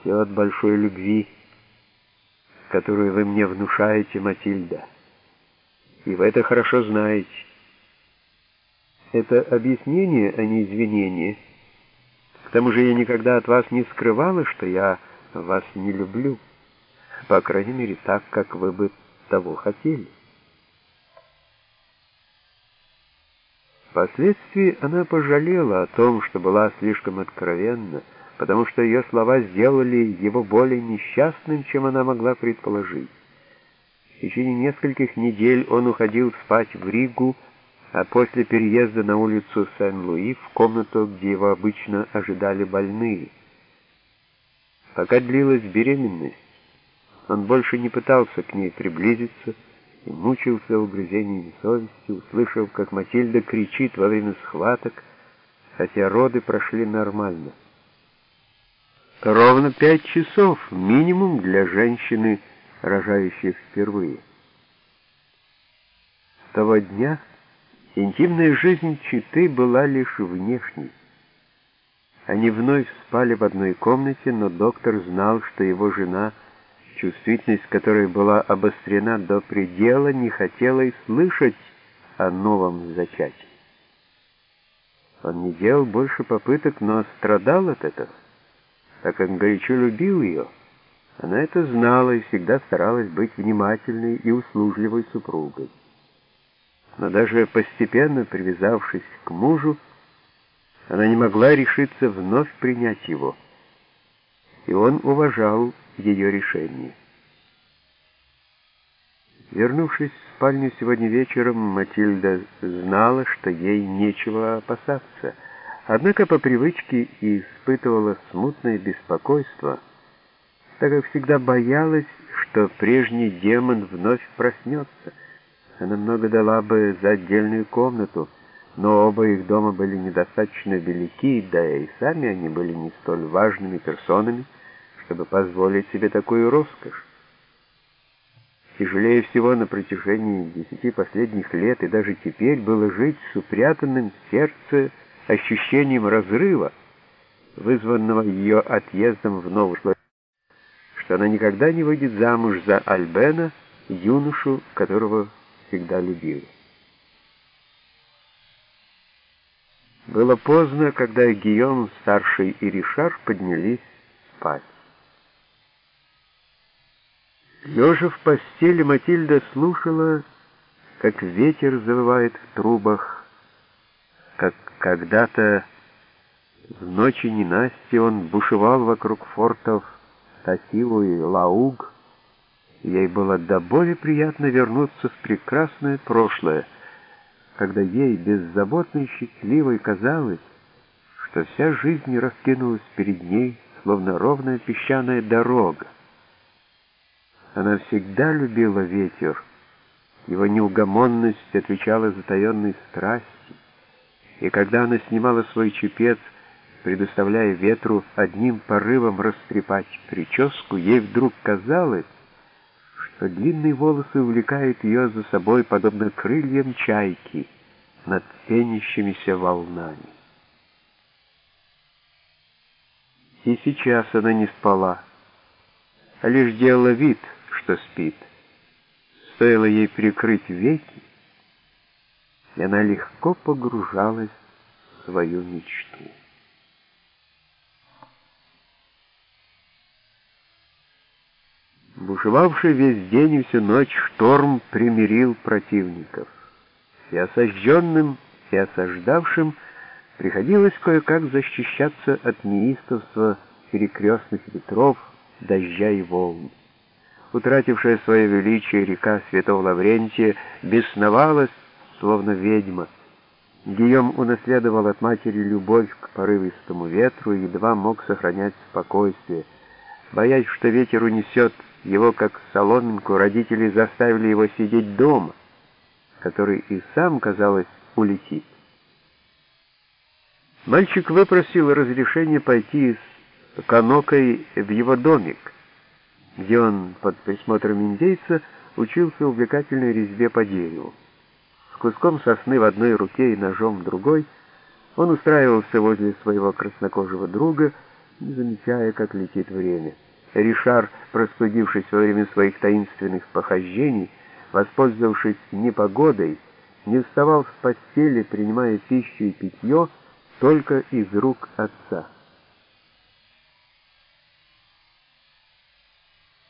Все от большой любви, которую вы мне внушаете, Матильда. И вы это хорошо знаете. Это объяснение, а не извинение. К тому же я никогда от вас не скрывала, что я вас не люблю. По крайней мере, так, как вы бы того хотели. Впоследствии она пожалела о том, что была слишком откровенна, потому что ее слова сделали его более несчастным, чем она могла предположить. В течение нескольких недель он уходил спать в Ригу, а после переезда на улицу Сен-Луи в комнату, где его обычно ожидали больные. Пока длилась беременность, он больше не пытался к ней приблизиться, и мучился угрызениями совести, услышав, как Матильда кричит во время схваток, хотя роды прошли нормально. Ровно пять часов минимум для женщины, рожающей впервые. С того дня интимная жизнь Читы была лишь внешней. Они вновь спали в одной комнате, но доктор знал, что его жена — чувствительность которой была обострена до предела, не хотела и слышать о новом зачатии. Он не делал больше попыток, но страдал от этого, так как горячо любил ее. Она это знала и всегда старалась быть внимательной и услужливой супругой. Но даже постепенно привязавшись к мужу, она не могла решиться вновь принять его, и он уважал ее решение. Вернувшись в спальню сегодня вечером, Матильда знала, что ей нечего опасаться, однако по привычке и испытывала смутное беспокойство, так как всегда боялась, что прежний демон вновь проснется. Она много дала бы за отдельную комнату, но оба их дома были недостаточно велики, да и сами они были не столь важными персонами, чтобы позволить себе такую роскошь. Тяжелее всего на протяжении десяти последних лет и даже теперь было жить с упрятанным в сердце ощущением разрыва, вызванного ее отъездом в новую что она никогда не выйдет замуж за Альбена, юношу, которого всегда любила. Было поздно, когда Гийом, старший и Ришар поднялись спать. Лежа в постели, Матильда слушала, как ветер завывает в трубах, как когда-то в ночи ненасти он бушевал вокруг фортов Татилу и Лауг. Ей было до боли приятно вернуться в прекрасное прошлое, когда ей, беззаботно и счастливой, казалось, что вся жизнь раскинулась перед ней, словно ровная песчаная дорога. Она всегда любила ветер. Его неугомонность отвечала затаенной страсти. И когда она снимала свой чепец, предоставляя ветру одним порывом растрепать прическу, ей вдруг казалось, что длинные волосы увлекают ее за собой, подобно крыльям чайки, над пенящимися волнами. И сейчас она не спала, а лишь делала вид — что спит. Стоило ей прикрыть веки, и она легко погружалась в свою мечту. Бушевавший весь день и всю ночь шторм примирил противников. И осажденным, и осаждавшим приходилось кое-как защищаться от неистовства перекрестных ветров, дождя и волн утратившая свое величие река Святого Лаврентия, бесновалась, словно ведьма. Гийом унаследовал от матери любовь к порывистому ветру и едва мог сохранять спокойствие. Боясь, что ветер унесет его, как соломинку, родители заставили его сидеть дома, который и сам, казалось, улетит. Мальчик выпросил разрешение пойти с Канокой в его домик — где он под присмотром индейца учился увлекательной резьбе по дереву. Куском сосны в одной руке и ножом в другой он устраивался возле своего краснокожего друга не замечая, как летит время. Ришар, простудившись во время своих таинственных похождений, воспользовавшись непогодой, не вставал с постели, принимая пищу и питье только из рук отца.